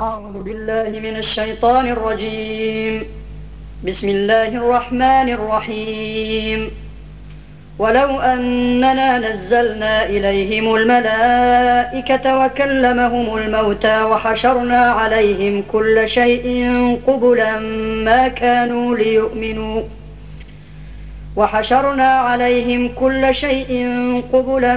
أعوذ بالله من الشيطان الرجيم. بسم الله الرحمن الرحيم. ولو أننا نزلنا إليهم الملائكة وكلمهم الموتى وحشرنا عليهم كل شيء قبلا ما كانوا ليؤمنوا وحشرنا عليهم كل شيء قبلا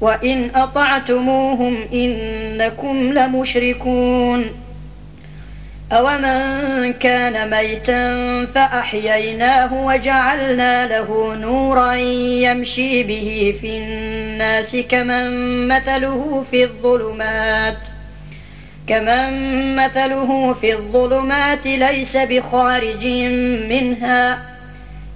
وإن أطعتموهم إنكم لمشركون أومن كان ميتا فأحييناه وجعلنا له نورا يمشي به في الناس كمن مثله في الظلمات كمن مثله في الظلمات ليس بخارج منها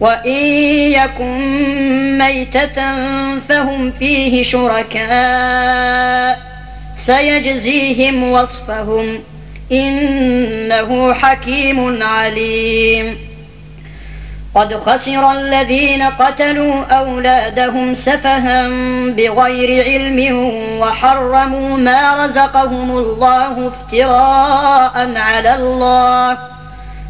وإن يكن ميتة فهم فيه شركاء سيجزيهم وصفهم إنه حكيم عليم قد خسر الذين قتلوا أولادهم سفها بغير علم وحرموا ما رزقهم الله افتراء على الله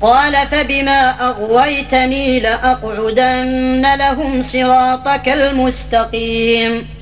قال فبما أغويتني لأقعدن لهم صراطك المستقيم.